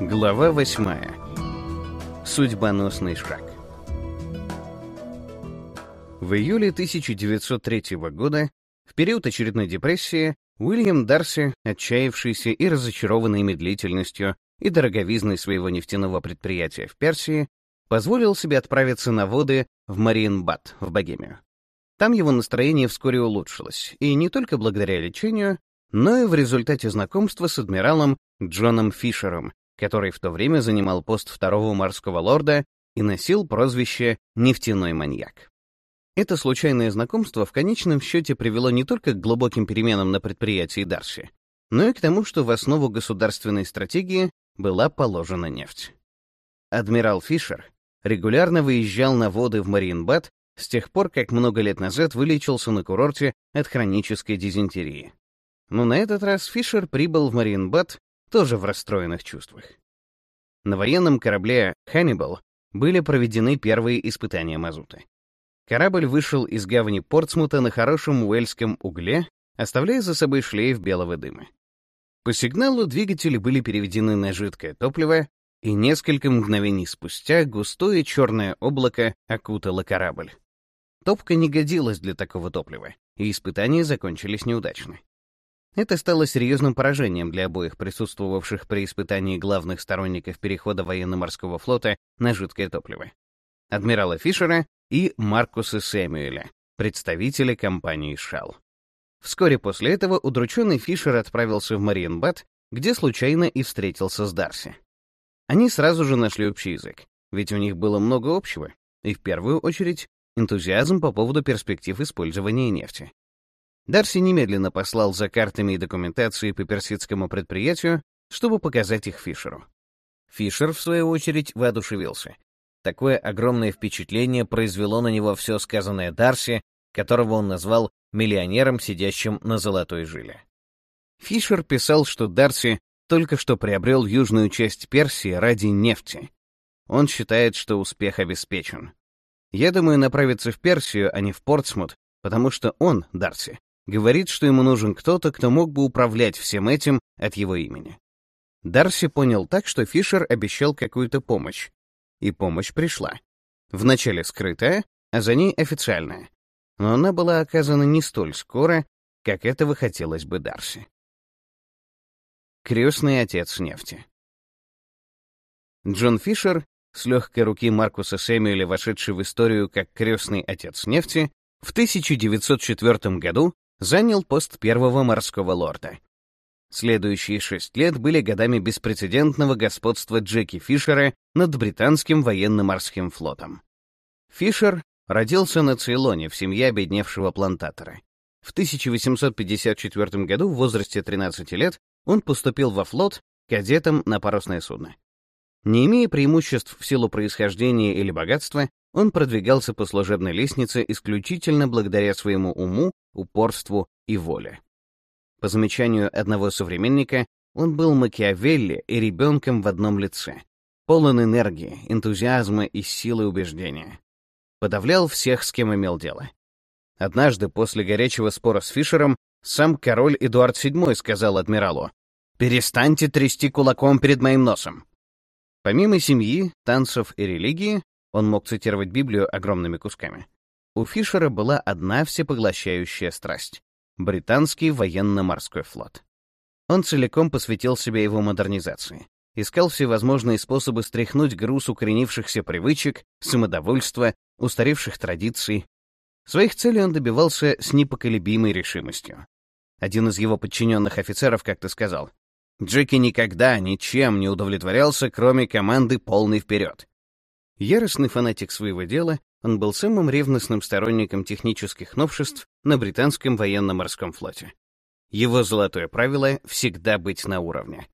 Глава 8. Судьбоносный шаг. В июле 1903 года, в период очередной депрессии, Уильям Дарси, отчаявшийся и разочарованный медлительностью и дороговизной своего нефтяного предприятия в Персии, позволил себе отправиться на воды в Мариенбад, в Богемию. Там его настроение вскоре улучшилось, и не только благодаря лечению, но и в результате знакомства с адмиралом Джоном Фишером, который в то время занимал пост второго морского лорда и носил прозвище «нефтяной маньяк». Это случайное знакомство в конечном счете привело не только к глубоким переменам на предприятии Дарси, но и к тому, что в основу государственной стратегии была положена нефть. Адмирал Фишер регулярно выезжал на воды в Мариенбад с тех пор, как много лет назад вылечился на курорте от хронической дизентерии. Но на этот раз Фишер прибыл в Мариенбад тоже в расстроенных чувствах. На военном корабле «Ханнибал» были проведены первые испытания мазута. Корабль вышел из гавани Портсмута на хорошем уэльском угле, оставляя за собой шлейф белого дыма. По сигналу двигатели были переведены на жидкое топливо, и несколько мгновений спустя густое черное облако окутало корабль. Топка не годилась для такого топлива, и испытания закончились неудачно. Это стало серьезным поражением для обоих присутствовавших при испытании главных сторонников перехода военно-морского флота на жидкое топливо. Адмирала Фишера и Маркуса Сэмюэля, представителя компании Shell. Вскоре после этого удрученный Фишер отправился в Мариенбад, где случайно и встретился с Дарси. Они сразу же нашли общий язык, ведь у них было много общего, и в первую очередь энтузиазм по поводу перспектив использования нефти. Дарси немедленно послал за картами и документацией по персидскому предприятию, чтобы показать их Фишеру. Фишер, в свою очередь, воодушевился. Такое огромное впечатление произвело на него все сказанное Дарси, которого он назвал миллионером, сидящим на золотой жиле. Фишер писал, что Дарси только что приобрел южную часть Персии ради нефти. Он считает, что успех обеспечен. Я думаю направиться в Персию, а не в Портсмут, потому что он, Дарси, Говорит, что ему нужен кто-то, кто мог бы управлять всем этим от его имени. Дарси понял так, что Фишер обещал какую-то помощь. И помощь пришла. Вначале скрытая, а за ней официальная. Но она была оказана не столь скоро, как этого хотелось бы Дарси. Крестный отец нефти. Джон Фишер, с легкой руки Маркуса Сэмюэля, вошедший в историю как крестный отец нефти, в 1904 году занял пост первого морского лорда. Следующие шесть лет были годами беспрецедентного господства Джеки Фишера над британским военно-морским флотом. Фишер родился на Цейлоне в семье обедневшего плантатора. В 1854 году в возрасте 13 лет он поступил во флот кадетом на парусное судно. Не имея преимуществ в силу происхождения или богатства, он продвигался по служебной лестнице исключительно благодаря своему уму, упорству и воле. По замечанию одного современника, он был Макиавелли и ребенком в одном лице, полон энергии, энтузиазма и силы убеждения. Подавлял всех, с кем имел дело. Однажды, после горячего спора с Фишером, сам король Эдуард VII сказал адмиралу, «Перестаньте трясти кулаком перед моим носом». Помимо семьи, танцев и религии, он мог цитировать Библию огромными кусками. У Фишера была одна всепоглощающая страсть — британский военно-морской флот. Он целиком посвятил себя его модернизации, искал всевозможные способы стряхнуть груз укоренившихся привычек, самодовольства, устаревших традиций. Своих целей он добивался с непоколебимой решимостью. Один из его подчиненных офицеров как-то сказал, «Джеки никогда ничем не удовлетворялся, кроме команды «полный вперед». Яростный фанатик своего дела, он был самым ревностным сторонником технических новшеств на британском военно-морском флоте. Его золотое правило — всегда быть на уровне.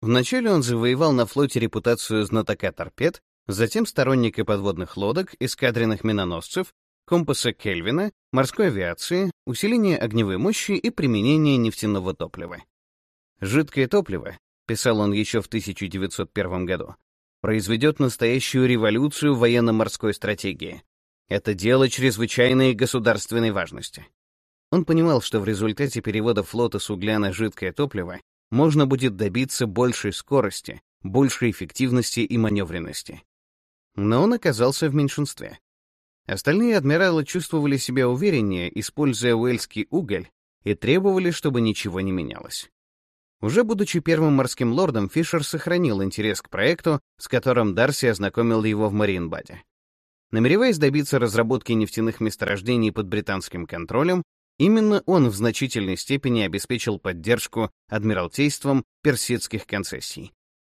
Вначале он завоевал на флоте репутацию знатока торпед, затем сторонника подводных лодок, эскадренных миноносцев, компаса Кельвина, морской авиации, усиления огневой мощи и применения нефтяного топлива. «Жидкое топливо», — писал он еще в 1901 году, произведет настоящую революцию в военно-морской стратегии. Это дело чрезвычайной государственной важности. Он понимал, что в результате перевода флота с угля на жидкое топливо можно будет добиться большей скорости, большей эффективности и маневренности. Но он оказался в меньшинстве. Остальные адмиралы чувствовали себя увереннее, используя уэльский уголь, и требовали, чтобы ничего не менялось. Уже будучи первым морским лордом, Фишер сохранил интерес к проекту, с которым Дарси ознакомил его в Маринбаде. Намереваясь добиться разработки нефтяных месторождений под британским контролем, именно он в значительной степени обеспечил поддержку адмиралтейством персидских концессий,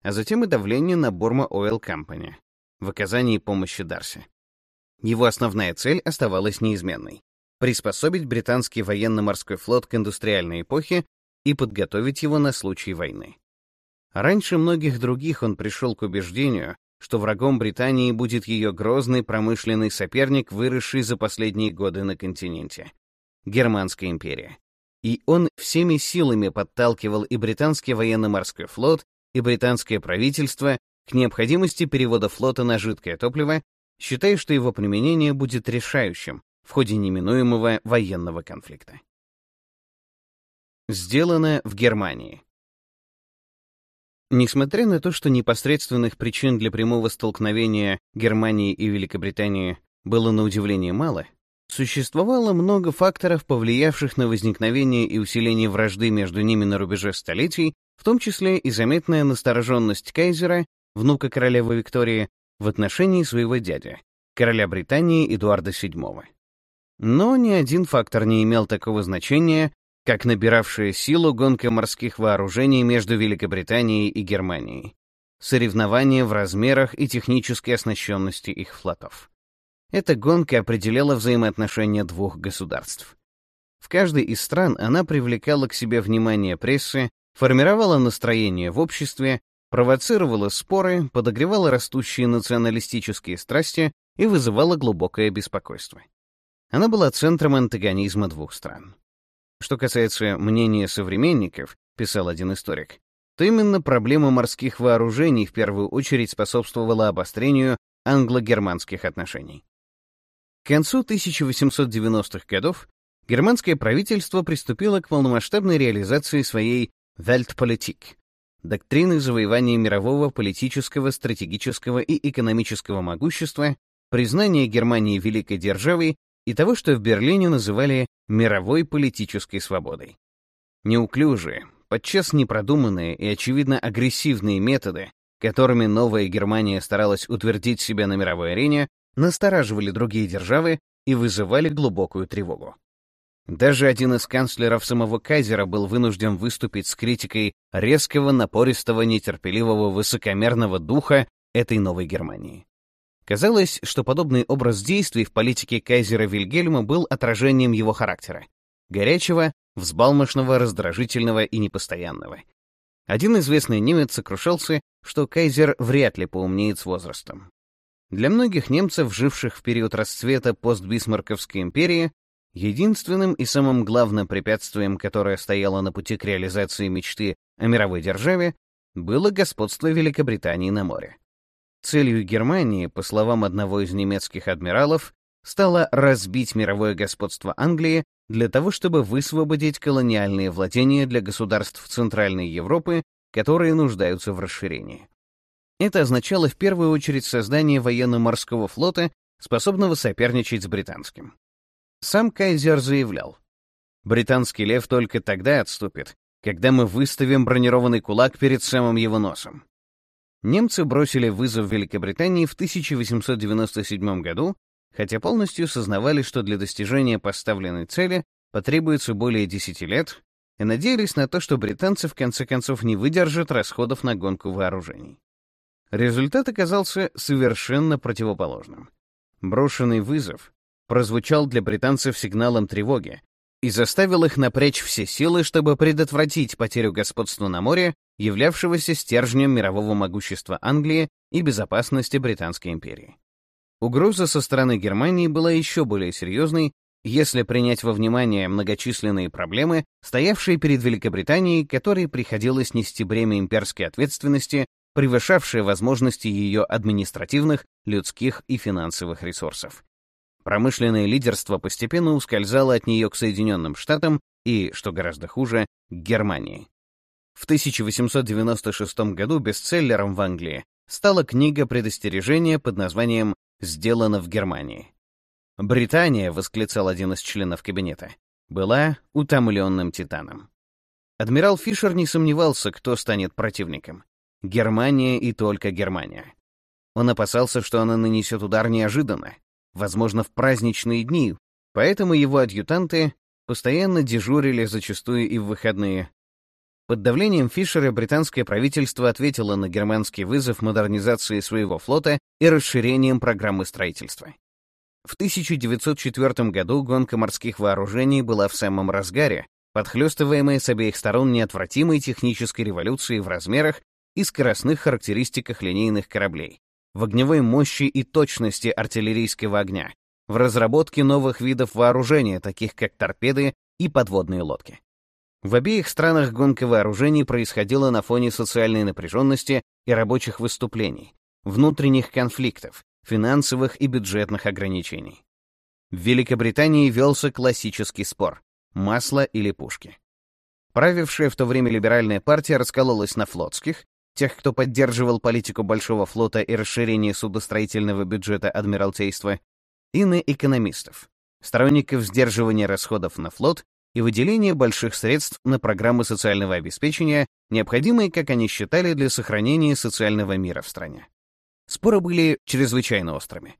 а затем и давление на Борма Oil Company в оказании помощи Дарси. Его основная цель оставалась неизменной — приспособить британский военно-морской флот к индустриальной эпохе и подготовить его на случай войны. Раньше многих других он пришел к убеждению, что врагом Британии будет ее грозный промышленный соперник, выросший за последние годы на континенте — Германская империя. И он всеми силами подталкивал и британский военно-морской флот, и британское правительство к необходимости перевода флота на жидкое топливо, считая, что его применение будет решающим в ходе неминуемого военного конфликта. Сделано в Германии. Несмотря на то, что непосредственных причин для прямого столкновения Германии и Великобритании было на удивление мало, существовало много факторов, повлиявших на возникновение и усиление вражды между ними на рубеже столетий, в том числе и заметная настороженность кайзера, внука королевы Виктории, в отношении своего дяди, короля Британии Эдуарда VII. Но ни один фактор не имел такого значения, как набиравшая силу гонка морских вооружений между Великобританией и Германией, соревнования в размерах и технической оснащенности их флотов. Эта гонка определяла взаимоотношения двух государств. В каждой из стран она привлекала к себе внимание прессы, формировала настроение в обществе, провоцировала споры, подогревала растущие националистические страсти и вызывала глубокое беспокойство. Она была центром антагонизма двух стран. Что касается мнения современников, писал один историк, то именно проблема морских вооружений в первую очередь способствовала обострению англо-германских отношений. К концу 1890-х годов германское правительство приступило к полномасштабной реализации своей Weltpolitik — доктрины завоевания мирового политического, стратегического и экономического могущества, признания Германии великой державой и того, что в Берлине называли мировой политической свободой. Неуклюжие, подчас непродуманные и, очевидно, агрессивные методы, которыми новая Германия старалась утвердить себя на мировой арене, настораживали другие державы и вызывали глубокую тревогу. Даже один из канцлеров самого Кайзера был вынужден выступить с критикой резкого, напористого, нетерпеливого, высокомерного духа этой новой Германии. Казалось, что подобный образ действий в политике кайзера Вильгельма был отражением его характера — горячего, взбалмошного, раздражительного и непостоянного. Один известный немец сокрушался, что кайзер вряд ли поумнеет с возрастом. Для многих немцев, живших в период расцвета постбисмарковской империи, единственным и самым главным препятствием, которое стояло на пути к реализации мечты о мировой державе, было господство Великобритании на море. Целью Германии, по словам одного из немецких адмиралов, стало разбить мировое господство Англии для того, чтобы высвободить колониальные владения для государств Центральной Европы, которые нуждаются в расширении. Это означало в первую очередь создание военно-морского флота, способного соперничать с британским. Сам Кайзер заявлял, «Британский лев только тогда отступит, когда мы выставим бронированный кулак перед самым его носом. Немцы бросили вызов Великобритании в 1897 году, хотя полностью сознавали, что для достижения поставленной цели потребуется более 10 лет, и надеялись на то, что британцы в конце концов не выдержат расходов на гонку вооружений. Результат оказался совершенно противоположным. Брошенный вызов прозвучал для британцев сигналом тревоги, и заставил их напрячь все силы, чтобы предотвратить потерю господства на море, являвшегося стержнем мирового могущества Англии и безопасности Британской империи. Угроза со стороны Германии была еще более серьезной, если принять во внимание многочисленные проблемы, стоявшие перед Великобританией, которой приходилось нести бремя имперской ответственности, превышавшее возможности ее административных, людских и финансовых ресурсов. Промышленное лидерство постепенно ускользало от нее к Соединенным Штатам и, что гораздо хуже, к Германии. В 1896 году бестселлером в Англии стала книга предостережения под названием «Сделано в Германии». «Британия», — восклицал один из членов кабинета, — была утомленным титаном. Адмирал Фишер не сомневался, кто станет противником. Германия и только Германия. Он опасался, что она нанесет удар неожиданно, возможно, в праздничные дни, поэтому его адъютанты постоянно дежурили, зачастую и в выходные. Под давлением Фишера британское правительство ответило на германский вызов модернизации своего флота и расширением программы строительства. В 1904 году гонка морских вооружений была в самом разгаре, подхлёстываемая с обеих сторон неотвратимой технической революцией в размерах и скоростных характеристиках линейных кораблей, в огневой мощи и точности артиллерийского огня, в разработке новых видов вооружения, таких как торпеды и подводные лодки. В обеих странах гонка вооружений происходила на фоне социальной напряженности и рабочих выступлений, внутренних конфликтов, финансовых и бюджетных ограничений. В Великобритании велся классический спор — масло или пушки. Правившая в то время либеральная партия раскололась на флотских, тех, кто поддерживал политику Большого флота и расширение судостроительного бюджета Адмиралтейства, и на экономистов, сторонников сдерживания расходов на флот и выделения больших средств на программы социального обеспечения, необходимые, как они считали, для сохранения социального мира в стране. Споры были чрезвычайно острыми.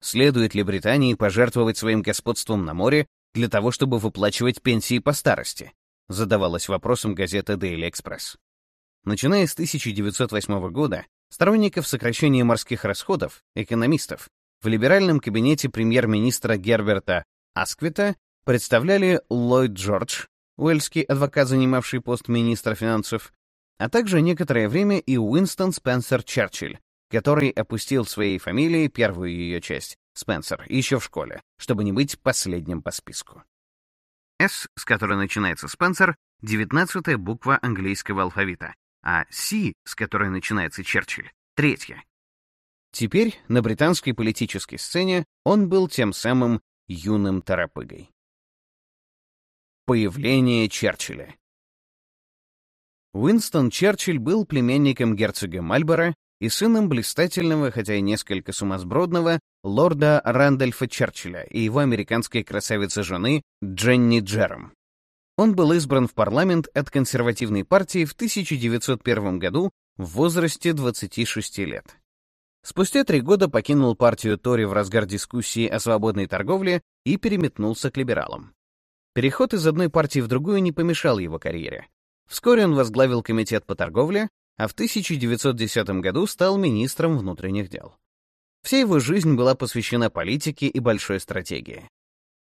Следует ли Британии пожертвовать своим господством на море для того, чтобы выплачивать пенсии по старости? Задавалась вопросом газета Daily Express. Начиная с 1908 года, сторонников сокращения морских расходов, экономистов, в либеральном кабинете премьер-министра Герберта Асквита представляли Ллойд Джордж, уэльский адвокат, занимавший пост министра финансов, а также некоторое время и Уинстон Спенсер Черчилль, который опустил своей фамилией первую ее часть, Спенсер, еще в школе, чтобы не быть последним по списку. «С», с которой начинается Спенсер, — девятнадцатая буква английского алфавита, а «С», с которой начинается Черчилль, — третья. Теперь на британской политической сцене он был тем самым юным торопыгой. Появление Черчилля Уинстон Черчилль был племянником герцога Мальборо и сыном блистательного, хотя и несколько сумасбродного, лорда Рэндольфа Черчилля и его американской красавицы-жены Дженни Джером. Он был избран в парламент от консервативной партии в 1901 году в возрасте 26 лет. Спустя три года покинул партию Тори в разгар дискуссии о свободной торговле и переметнулся к либералам. Переход из одной партии в другую не помешал его карьере. Вскоре он возглавил комитет по торговле, а в 1910 году стал министром внутренних дел. Вся его жизнь была посвящена политике и большой стратегии.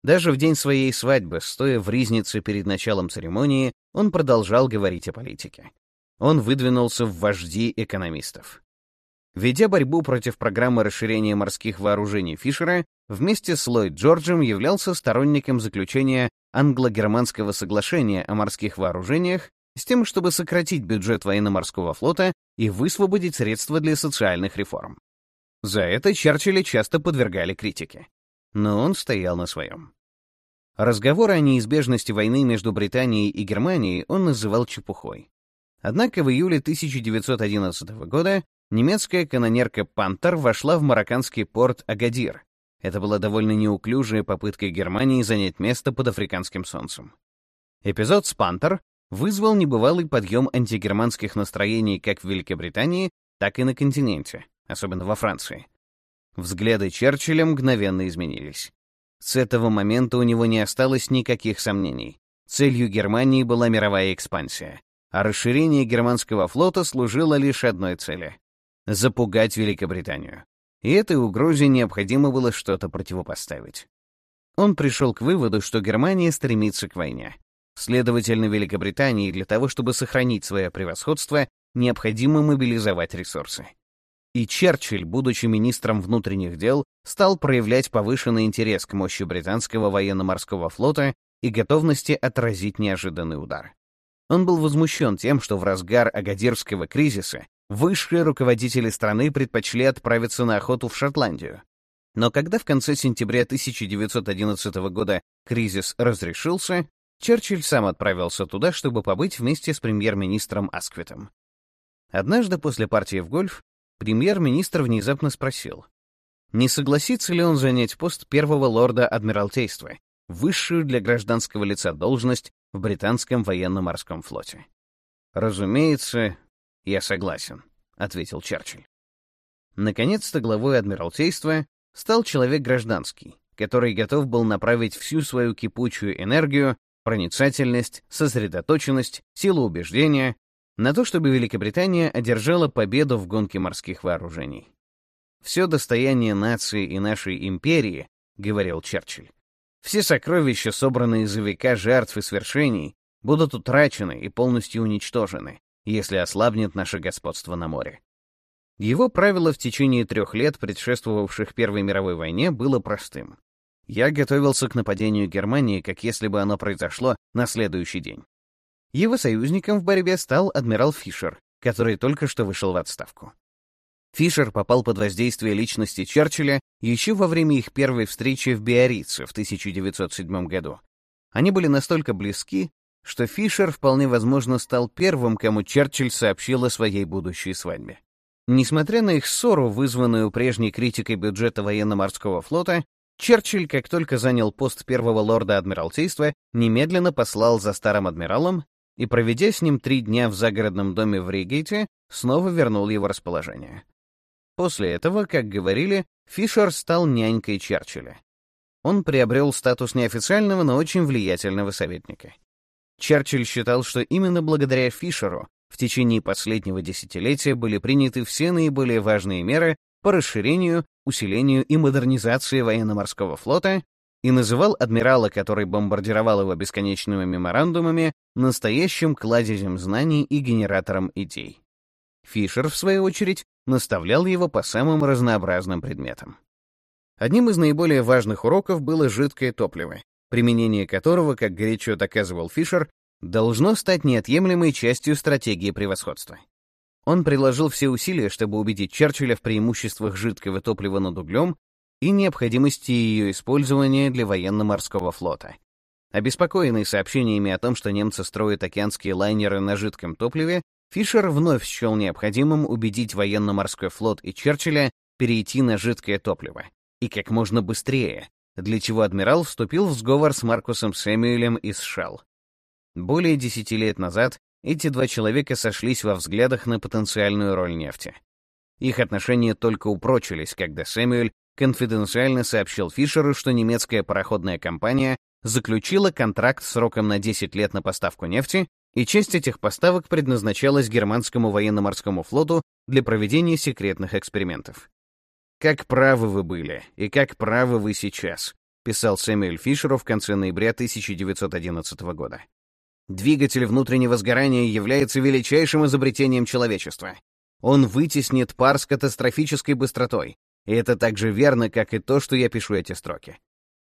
Даже в день своей свадьбы, стоя в ризнице перед началом церемонии, он продолжал говорить о политике. Он выдвинулся в вожди экономистов. Ведя борьбу против программы расширения морских вооружений Фишера, вместе с Ллойд Джорджем являлся сторонником заключения англо-германского соглашения о морских вооружениях с тем, чтобы сократить бюджет военно-морского флота и высвободить средства для социальных реформ. За это Черчилля часто подвергали критике. Но он стоял на своем. Разговоры о неизбежности войны между Британией и Германией он называл чепухой. Однако в июле 1911 года немецкая канонерка «Пантер» вошла в марокканский порт Агадир. Это была довольно неуклюжая попытка Германии занять место под африканским солнцем. Эпизод с «Пантер» вызвал небывалый подъем антигерманских настроений как в Великобритании, так и на континенте, особенно во Франции. Взгляды Черчилля мгновенно изменились. С этого момента у него не осталось никаких сомнений. Целью Германии была мировая экспансия, а расширение германского флота служило лишь одной цели — запугать Великобританию. И этой угрозе необходимо было что-то противопоставить. Он пришел к выводу, что Германия стремится к войне, Следовательно, Великобритании для того, чтобы сохранить свое превосходство, необходимо мобилизовать ресурсы. И Черчилль, будучи министром внутренних дел, стал проявлять повышенный интерес к мощи британского военно-морского флота и готовности отразить неожиданный удар. Он был возмущен тем, что в разгар Агадирского кризиса высшие руководители страны предпочли отправиться на охоту в Шотландию. Но когда в конце сентября 1911 года кризис разрешился, Черчилль сам отправился туда, чтобы побыть вместе с премьер-министром Асквитом. Однажды после партии в гольф премьер-министр внезапно спросил, не согласится ли он занять пост первого лорда Адмиралтейства, высшую для гражданского лица должность в британском военно-морском флоте. «Разумеется, я согласен», — ответил Черчилль. Наконец-то главой Адмиралтейства стал человек гражданский, который готов был направить всю свою кипучую энергию, проницательность, сосредоточенность, силу убеждения на то, чтобы Великобритания одержала победу в гонке морских вооружений. «Все достояние нации и нашей империи», — говорил Черчилль, «все сокровища, собранные за века жертв и свершений, будут утрачены и полностью уничтожены, если ослабнет наше господство на море». Его правило в течение трех лет, предшествовавших Первой мировой войне, было простым. Я готовился к нападению Германии, как если бы оно произошло на следующий день. Его союзником в борьбе стал адмирал Фишер, который только что вышел в отставку. Фишер попал под воздействие личности Черчилля еще во время их первой встречи в Биорице в 1907 году. Они были настолько близки, что Фишер вполне возможно стал первым, кому Черчилль сообщил о своей будущей свадьбе. Несмотря на их ссору, вызванную прежней критикой бюджета военно-морского флота, Черчилль, как только занял пост первого лорда Адмиралтейства, немедленно послал за старым адмиралом и, проведя с ним три дня в загородном доме в Ригейте, снова вернул его расположение. После этого, как говорили, Фишер стал нянькой Черчилля. Он приобрел статус неофициального, но очень влиятельного советника. Черчилль считал, что именно благодаря Фишеру в течение последнего десятилетия были приняты все наиболее важные меры по расширению, усилению и модернизации военно-морского флота и называл адмирала, который бомбардировал его бесконечными меморандумами, настоящим кладезем знаний и генератором идей. Фишер, в свою очередь, наставлял его по самым разнообразным предметам. Одним из наиболее важных уроков было жидкое топливо, применение которого, как горячо доказывал Фишер, должно стать неотъемлемой частью стратегии превосходства. Он приложил все усилия, чтобы убедить Черчилля в преимуществах жидкого топлива над углем и необходимости ее использования для военно-морского флота. Обеспокоенный сообщениями о том, что немцы строят океанские лайнеры на жидком топливе, Фишер вновь счел необходимым убедить военно-морской флот и Черчилля перейти на жидкое топливо, и как можно быстрее, для чего адмирал вступил в сговор с Маркусом Сэмюэлем из Шелл. Более десяти лет назад эти два человека сошлись во взглядах на потенциальную роль нефти. Их отношения только упрочились, когда Сэмюэль конфиденциально сообщил Фишеру, что немецкая пароходная компания заключила контракт сроком на 10 лет на поставку нефти, и часть этих поставок предназначалась германскому военно-морскому флоту для проведения секретных экспериментов. «Как правы вы были, и как правы вы сейчас», писал Сэмюэль Фишеру в конце ноября 1911 года. Двигатель внутреннего сгорания является величайшим изобретением человечества. Он вытеснит пар с катастрофической быстротой. И это так же верно, как и то, что я пишу эти строки.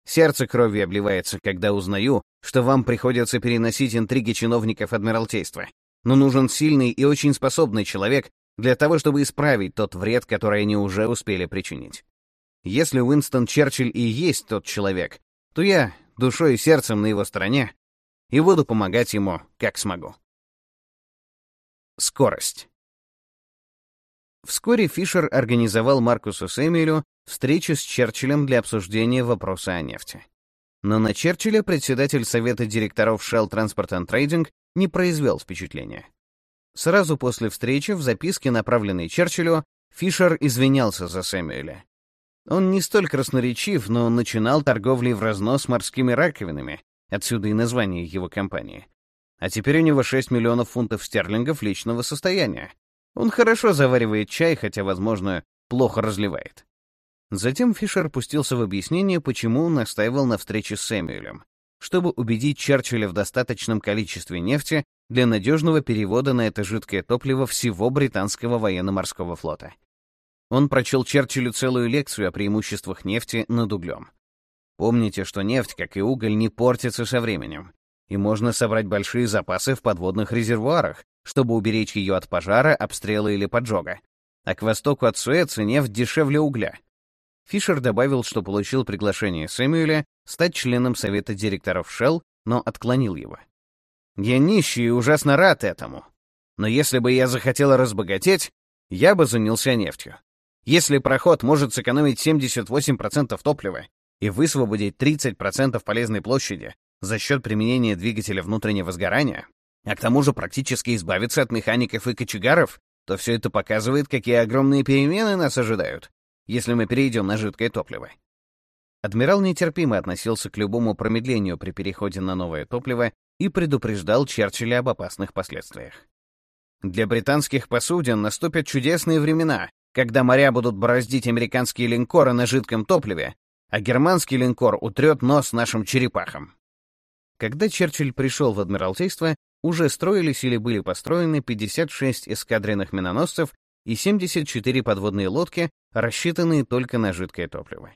Сердце кровью обливается, когда узнаю, что вам приходится переносить интриги чиновников Адмиралтейства. Но нужен сильный и очень способный человек для того, чтобы исправить тот вред, который они уже успели причинить. Если Уинстон Черчилль и есть тот человек, то я, душой и сердцем на его стороне, и буду помогать ему, как смогу. Скорость. Вскоре Фишер организовал Маркусу Сэмюэлю встречу с Черчиллем для обсуждения вопроса о нефти. Но на Черчилля председатель совета директоров Shell Transport and Trading не произвел впечатления. Сразу после встречи в записке, направленной Черчиллю, Фишер извинялся за Сэмюэля. Он не столь красноречив, но начинал торговли в разнос морскими раковинами, Отсюда и название его компании. А теперь у него 6 миллионов фунтов стерлингов личного состояния. Он хорошо заваривает чай, хотя, возможно, плохо разливает. Затем Фишер пустился в объяснение, почему он настаивал на встрече с Сэмюэлем, чтобы убедить Черчилля в достаточном количестве нефти для надежного перевода на это жидкое топливо всего британского военно-морского флота. Он прочел Черчиллю целую лекцию о преимуществах нефти над углем. Помните, что нефть, как и уголь, не портится со временем, и можно собрать большие запасы в подводных резервуарах, чтобы уберечь ее от пожара, обстрела или поджога. А к востоку от Суэца нефть дешевле угля. Фишер добавил, что получил приглашение Сэмюэля стать членом совета директоров Shell но отклонил его. «Я нищий и ужасно рад этому. Но если бы я захотел разбогатеть, я бы занялся нефтью. Если проход может сэкономить 78% топлива и высвободить 30% полезной площади за счет применения двигателя внутреннего сгорания, а к тому же практически избавиться от механиков и кочегаров, то все это показывает, какие огромные перемены нас ожидают, если мы перейдем на жидкое топливо. Адмирал нетерпимо относился к любому промедлению при переходе на новое топливо и предупреждал Черчилля об опасных последствиях. Для британских посудин наступят чудесные времена, когда моря будут бороздить американские линкоры на жидком топливе, а германский линкор утрет нос нашим черепахам. Когда Черчилль пришел в Адмиралтейство, уже строились или были построены 56 эскадренных миноносцев и 74 подводные лодки, рассчитанные только на жидкое топливо.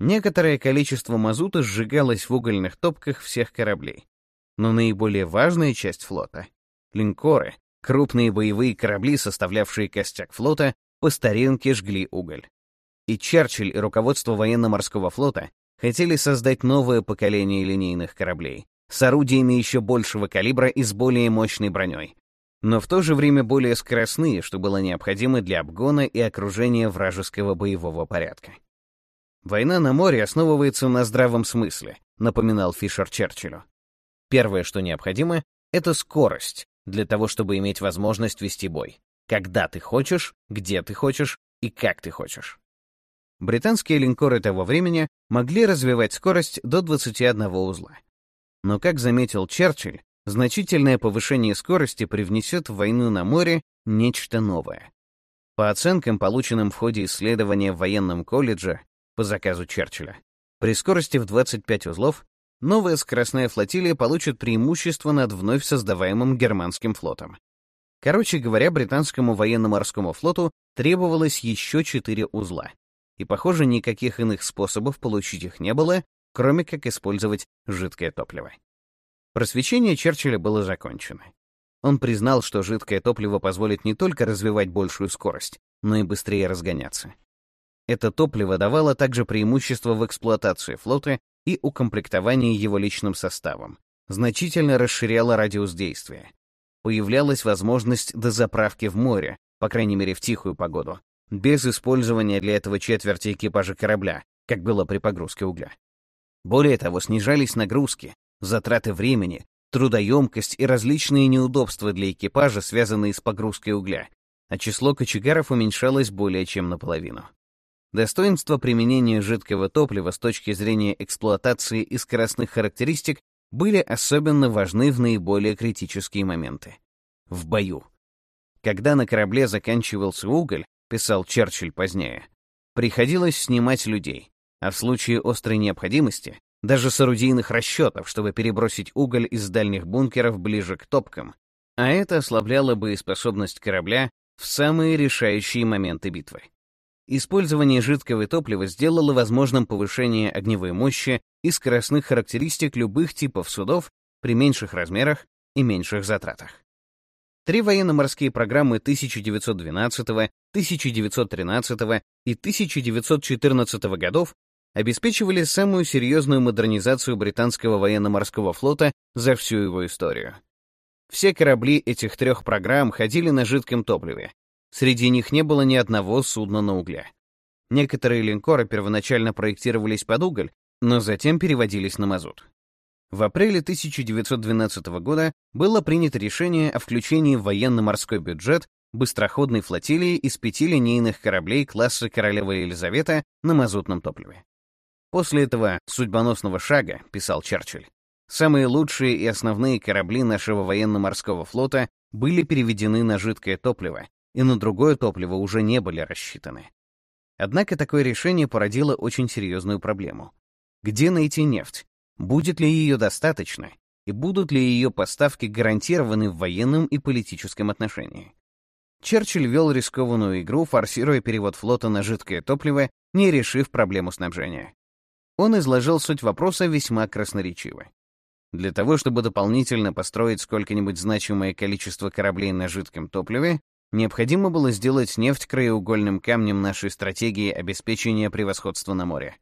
Некоторое количество мазута сжигалось в угольных топках всех кораблей. Но наиболее важная часть флота — линкоры, крупные боевые корабли, составлявшие костяк флота, по старинке жгли уголь. И Черчилль и руководство военно-морского флота хотели создать новое поколение линейных кораблей с орудиями еще большего калибра и с более мощной броней, но в то же время более скоростные, что было необходимо для обгона и окружения вражеского боевого порядка. «Война на море основывается на здравом смысле», напоминал Фишер Черчиллю. Первое, что необходимо, это скорость для того, чтобы иметь возможность вести бой когда ты хочешь, где ты хочешь и как ты хочешь. Британские линкоры того времени могли развивать скорость до 21 узла. Но, как заметил Черчилль, значительное повышение скорости привнесет в войну на море нечто новое. По оценкам, полученным в ходе исследования в военном колледже по заказу Черчилля, при скорости в 25 узлов новая скоростная флотилия получит преимущество над вновь создаваемым германским флотом. Короче говоря, британскому военно-морскому флоту требовалось еще четыре узла. И, похоже, никаких иных способов получить их не было, кроме как использовать жидкое топливо. Просвещение Черчилля было закончено. Он признал, что жидкое топливо позволит не только развивать большую скорость, но и быстрее разгоняться. Это топливо давало также преимущество в эксплуатации флота и укомплектовании его личным составом, значительно расширяло радиус действия, появлялась возможность дозаправки в море, по крайней мере в тихую погоду, без использования для этого четверти экипажа корабля, как было при погрузке угля. Более того, снижались нагрузки, затраты времени, трудоемкость и различные неудобства для экипажа, связанные с погрузкой угля, а число кочегаров уменьшалось более чем наполовину. Достоинства применения жидкого топлива с точки зрения эксплуатации и скоростных характеристик были особенно важны в наиболее критические моменты. В бою. Когда на корабле заканчивался уголь, писал Черчилль позднее, приходилось снимать людей, а в случае острой необходимости даже с орудийных расчетов, чтобы перебросить уголь из дальних бункеров ближе к топкам, а это ослабляло боеспособность корабля в самые решающие моменты битвы. Использование жидкого топлива сделало возможным повышение огневой мощи и скоростных характеристик любых типов судов при меньших размерах и меньших затратах. Три военно-морские программы 1912, 1913 и 1914 годов обеспечивали самую серьезную модернизацию британского военно-морского флота за всю его историю. Все корабли этих трех программ ходили на жидком топливе, Среди них не было ни одного судна на угле. Некоторые линкоры первоначально проектировались под уголь, но затем переводились на мазут. В апреле 1912 года было принято решение о включении в военно-морской бюджет быстроходной флотилии из пяти линейных кораблей класса «Королева Елизавета» на мазутном топливе. После этого судьбоносного шага, писал Черчилль, самые лучшие и основные корабли нашего военно-морского флота были переведены на жидкое топливо, и на другое топливо уже не были рассчитаны. Однако такое решение породило очень серьезную проблему. Где найти нефть? Будет ли ее достаточно? И будут ли ее поставки гарантированы в военном и политическом отношении? Черчилль вел рискованную игру, форсируя перевод флота на жидкое топливо, не решив проблему снабжения. Он изложил суть вопроса весьма красноречиво. Для того, чтобы дополнительно построить сколько-нибудь значимое количество кораблей на жидком топливе, Необходимо было сделать нефть краеугольным камнем нашей стратегии обеспечения превосходства на море.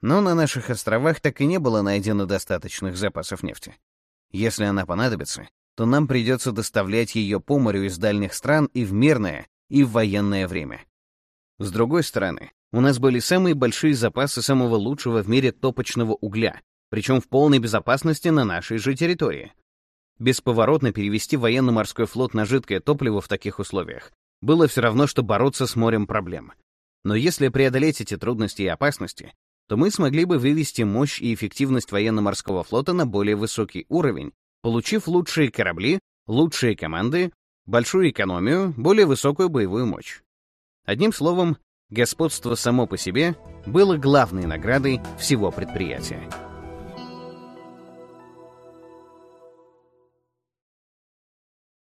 Но на наших островах так и не было найдено достаточных запасов нефти. Если она понадобится, то нам придется доставлять ее по морю из дальних стран и в мирное, и в военное время. С другой стороны, у нас были самые большие запасы самого лучшего в мире топочного угля, причем в полной безопасности на нашей же территории. Бесповоротно перевести военно-морской флот на жидкое топливо в таких условиях было все равно, что бороться с морем проблем. Но если преодолеть эти трудности и опасности, то мы смогли бы вывести мощь и эффективность военно-морского флота на более высокий уровень, получив лучшие корабли, лучшие команды, большую экономию, более высокую боевую мощь. Одним словом, господство само по себе было главной наградой всего предприятия.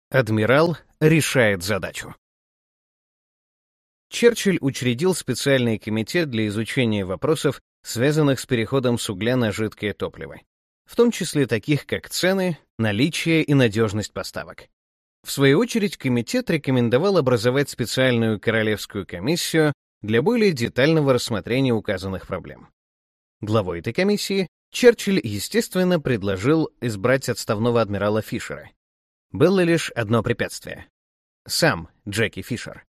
Адмирал решает задачу. Черчилль учредил специальный комитет для изучения вопросов, связанных с переходом с угля на жидкое топливо, в том числе таких как цены, наличие и надежность поставок. В свою очередь, комитет рекомендовал образовать специальную королевскую комиссию для более детального рассмотрения указанных проблем. Главой этой комиссии Черчилль, естественно, предложил избрать отставного адмирала Фишера. Было лишь одно препятствие. Сам Джеки Фишер.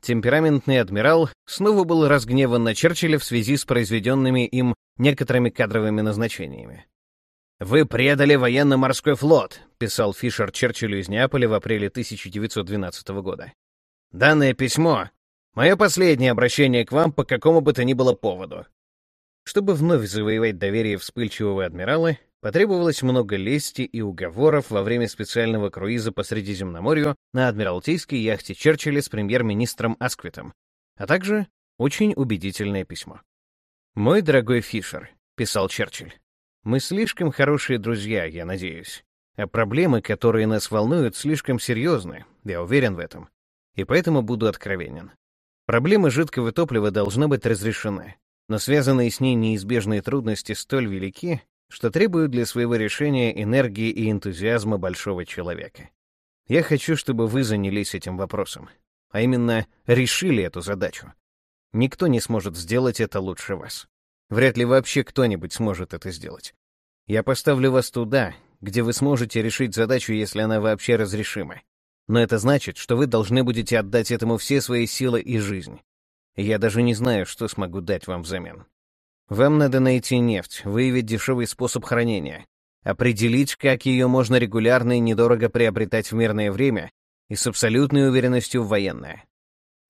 Темпераментный адмирал снова был разгневан на Черчилля в связи с произведенными им некоторыми кадровыми назначениями. «Вы предали военно-морской флот», — писал Фишер Черчиллю из Неаполя в апреле 1912 года. «Данное письмо — мое последнее обращение к вам по какому бы то ни было поводу». Чтобы вновь завоевать доверие вспыльчивого адмирала, потребовалось много лести и уговоров во время специального круиза по Средиземноморью на адмиралтейской яхте Черчилля с премьер-министром Асквитом, а также очень убедительное письмо. «Мой дорогой Фишер», — писал Черчилль, мы слишком хорошие друзья, я надеюсь. А проблемы, которые нас волнуют, слишком серьезны, я уверен в этом. И поэтому буду откровенен. Проблемы жидкого топлива должны быть разрешены, но связанные с ней неизбежные трудности столь велики, что требуют для своего решения энергии и энтузиазма большого человека. Я хочу, чтобы вы занялись этим вопросом, а именно решили эту задачу. Никто не сможет сделать это лучше вас. Вряд ли вообще кто-нибудь сможет это сделать. Я поставлю вас туда, где вы сможете решить задачу, если она вообще разрешима. Но это значит, что вы должны будете отдать этому все свои силы и жизнь. Я даже не знаю, что смогу дать вам взамен. Вам надо найти нефть, выявить дешевый способ хранения, определить, как ее можно регулярно и недорого приобретать в мирное время и с абсолютной уверенностью в военное.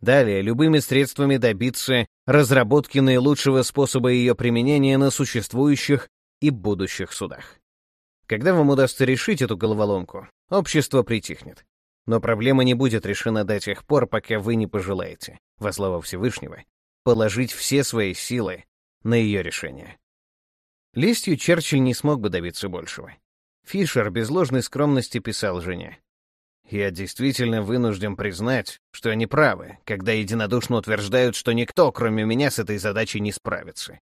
Далее, любыми средствами добиться разработки наилучшего способа ее применения на существующих и будущих судах. Когда вам удастся решить эту головоломку, общество притихнет. Но проблема не будет решена до тех пор, пока вы не пожелаете, во слава Всевышнего, положить все свои силы на ее решение. Листью Черчилль не смог бы добиться большего. Фишер без ложной скромности писал жене. Я действительно вынужден признать, что они правы, когда единодушно утверждают, что никто, кроме меня, с этой задачей не справится.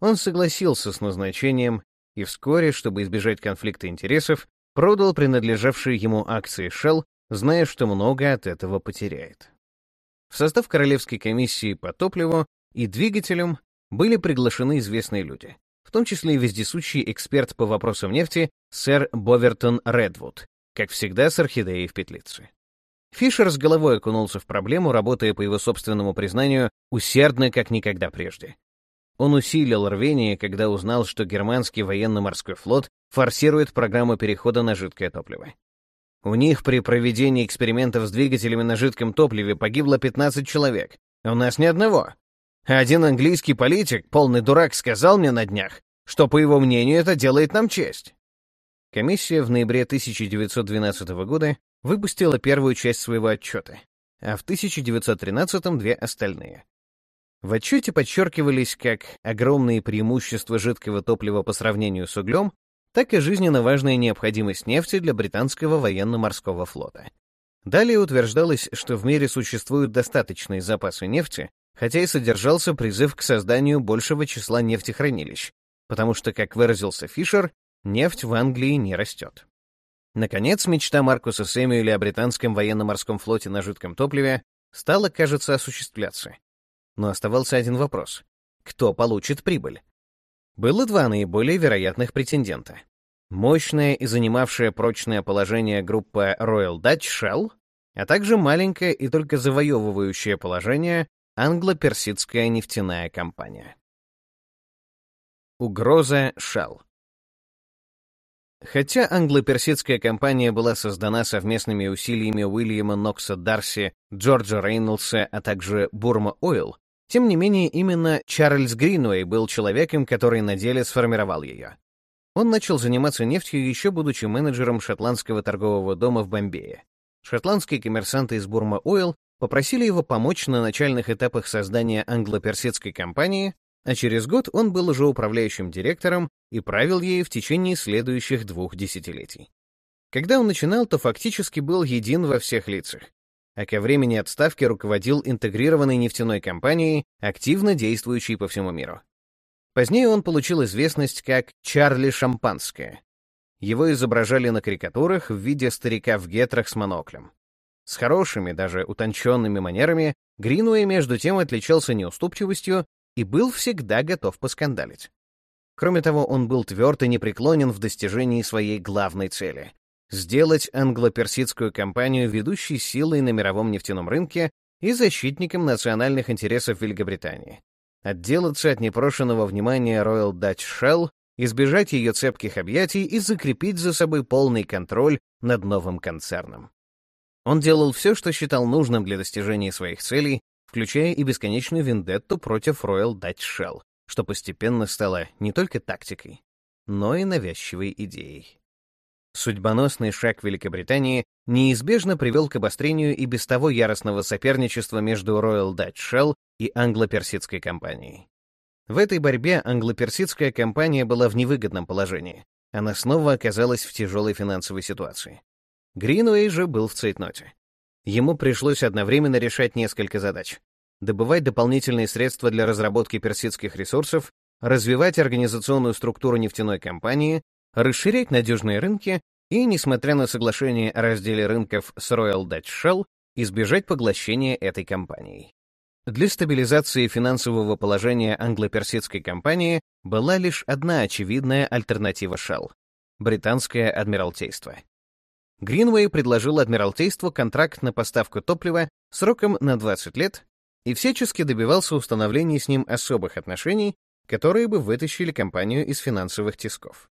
Он согласился с назначением и вскоре, чтобы избежать конфликта интересов, продал принадлежавшие ему акции Shell, зная, что много от этого потеряет. В состав Королевской комиссии по топливу и двигателям были приглашены известные люди, в том числе и вездесущий эксперт по вопросам нефти сэр Бовертон Редвуд, как всегда, с орхидеей в петлице. Фишер с головой окунулся в проблему, работая, по его собственному признанию, усердно, как никогда прежде. Он усилил рвение, когда узнал, что германский военно-морской флот форсирует программу перехода на жидкое топливо. У них при проведении экспериментов с двигателями на жидком топливе погибло 15 человек, а у нас ни одного. Один английский политик, полный дурак, сказал мне на днях, что, по его мнению, это делает нам честь. Комиссия в ноябре 1912 года выпустила первую часть своего отчета, а в 1913 — две остальные. В отчете подчеркивались как огромные преимущества жидкого топлива по сравнению с углем, так и жизненно важная необходимость нефти для британского военно-морского флота. Далее утверждалось, что в мире существуют достаточные запасы нефти, хотя и содержался призыв к созданию большего числа нефтехранилищ, потому что, как выразился Фишер, Нефть в Англии не растет. Наконец, мечта Маркуса Сэмюэля о британском военно-морском флоте на жидком топливе стала, кажется, осуществляться. Но оставался один вопрос. кто получит прибыль. Было два наиболее вероятных претендента. Мощная и занимавшая прочное положение группа Royal Dutch Shell, а также маленькая и только завоевывающее положение англо-персидская нефтяная компания. Угроза Shell Хотя англо-персидская компания была создана совместными усилиями Уильяма Нокса Дарси, Джорджа Рейнольдса, а также Бурма Ойл, тем не менее именно Чарльз Гринуэй был человеком, который на деле сформировал ее. Он начал заниматься нефтью еще будучи менеджером шотландского торгового дома в Бомбее. Шотландские коммерсанты из Бурма Ойл попросили его помочь на начальных этапах создания англо-персидской компании, а через год он был уже управляющим директором и правил ею в течение следующих двух десятилетий. Когда он начинал, то фактически был един во всех лицах, а ко времени отставки руководил интегрированной нефтяной компанией, активно действующей по всему миру. Позднее он получил известность как Чарли Шампанское. Его изображали на карикатурах в виде старика в гетрах с моноклем. С хорошими, даже утонченными манерами, Гринуэй между тем отличался неуступчивостью и был всегда готов поскандалить. Кроме того, он был тверд и непреклонен в достижении своей главной цели — сделать англо-персидскую компанию ведущей силой на мировом нефтяном рынке и защитником национальных интересов Великобритании, отделаться от непрошенного внимания Royal Dutch Shell, избежать ее цепких объятий и закрепить за собой полный контроль над новым концерном. Он делал все, что считал нужным для достижения своих целей, включая и бесконечную вендетту против Royal Dutch Shell, что постепенно стало не только тактикой, но и навязчивой идеей. Судьбоносный шаг Великобритании неизбежно привел к обострению и без того яростного соперничества между Royal Dutch Shell и англо-персидской компанией. В этой борьбе англо-персидская компания была в невыгодном положении. Она снова оказалась в тяжелой финансовой ситуации. Гринуэй же был в цейтноте. Ему пришлось одновременно решать несколько задач. Добывать дополнительные средства для разработки персидских ресурсов, развивать организационную структуру нефтяной компании, расширять надежные рынки и, несмотря на соглашение о разделе рынков с Royal Dutch Shell, избежать поглощения этой компанией. Для стабилизации финансового положения англо-персидской компании была лишь одна очевидная альтернатива Shell — британское адмиралтейство. Гринвей предложил Адмиралтейству контракт на поставку топлива сроком на 20 лет и всячески добивался установления с ним особых отношений, которые бы вытащили компанию из финансовых тисков.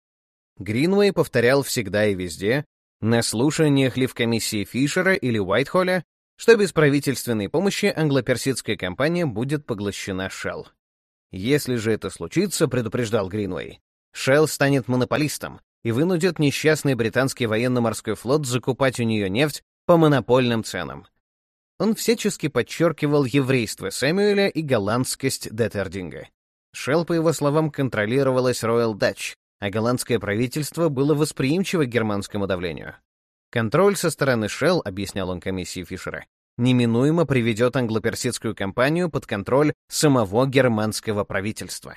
Гринвей повторял всегда и везде, на слушаниях ли в комиссии Фишера или Уайтхолля, что без правительственной помощи англо-персидская компания будет поглощена Shell. Если же это случится, предупреждал Гринвей, Shell станет монополистом, и вынудит несчастный британский военно-морской флот закупать у нее нефть по монопольным ценам. Он всячески подчеркивал еврейство Сэмюэля и голландскость Деттердинга. Шелл, по его словам, контролировалась Royal Dutch, а голландское правительство было восприимчиво к германскому давлению. Контроль со стороны Шелл, объяснял он комиссии Фишера, неминуемо приведет англо-персидскую компанию под контроль самого германского правительства.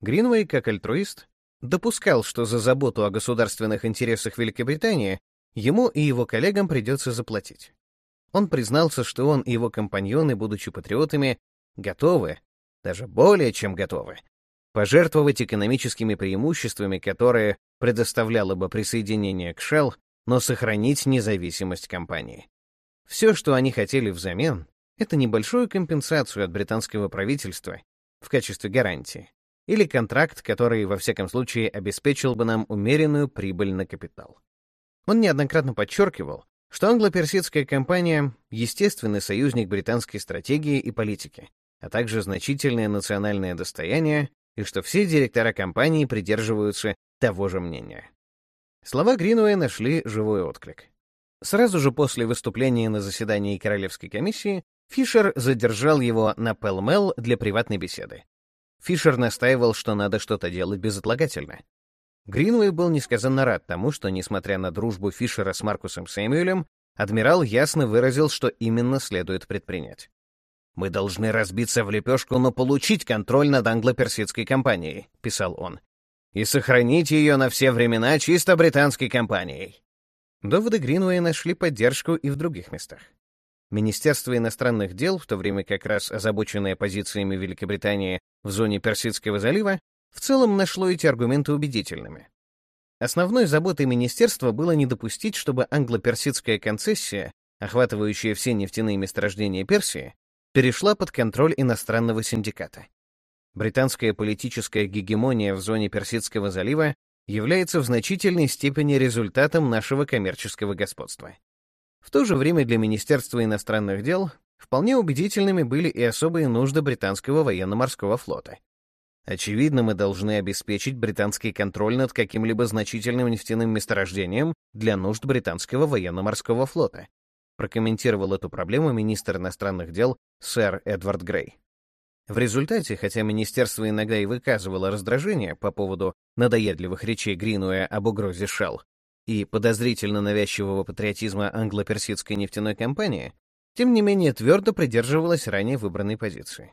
Гринвей, как альтруист, допускал, что за заботу о государственных интересах Великобритании ему и его коллегам придется заплатить. Он признался, что он и его компаньоны, будучи патриотами, готовы, даже более чем готовы, пожертвовать экономическими преимуществами, которые предоставляло бы присоединение к Shell, но сохранить независимость компании. Все, что они хотели взамен, это небольшую компенсацию от британского правительства в качестве гарантии или контракт, который, во всяком случае, обеспечил бы нам умеренную прибыль на капитал. Он неоднократно подчеркивал, что англо-персидская компания — естественный союзник британской стратегии и политики, а также значительное национальное достояние, и что все директора компании придерживаются того же мнения. Слова Гринуэя нашли живой отклик. Сразу же после выступления на заседании Королевской комиссии Фишер задержал его на Пелмел для приватной беседы. Фишер настаивал, что надо что-то делать безотлагательно. Гринуэй был несказанно рад тому, что, несмотря на дружбу Фишера с Маркусом Сэмюэлем, адмирал ясно выразил, что именно следует предпринять. «Мы должны разбиться в лепешку, но получить контроль над англо-персидской компанией», — писал он, «и сохранить ее на все времена чисто британской компанией». Доводы Гринуэя нашли поддержку и в других местах. Министерство иностранных дел, в то время как раз озабоченное позициями Великобритании в зоне Персидского залива, в целом нашло эти аргументы убедительными. Основной заботой министерства было не допустить, чтобы англо-персидская концессия, охватывающая все нефтяные месторождения Персии, перешла под контроль иностранного синдиката. Британская политическая гегемония в зоне Персидского залива является в значительной степени результатом нашего коммерческого господства. В то же время для Министерства иностранных дел вполне убедительными были и особые нужды британского военно-морского флота. Очевидно, мы должны обеспечить британский контроль над каким-либо значительным нефтяным месторождением для нужд британского военно-морского флота, прокомментировал эту проблему министр иностранных дел сэр Эдвард Грей. В результате, хотя министерство иногда и выказывало раздражение по поводу надоедливых речей Гринуя об угрозе Шелл, и подозрительно навязчивого патриотизма англо-персидской нефтяной компании, тем не менее твердо придерживалась ранее выбранной позиции.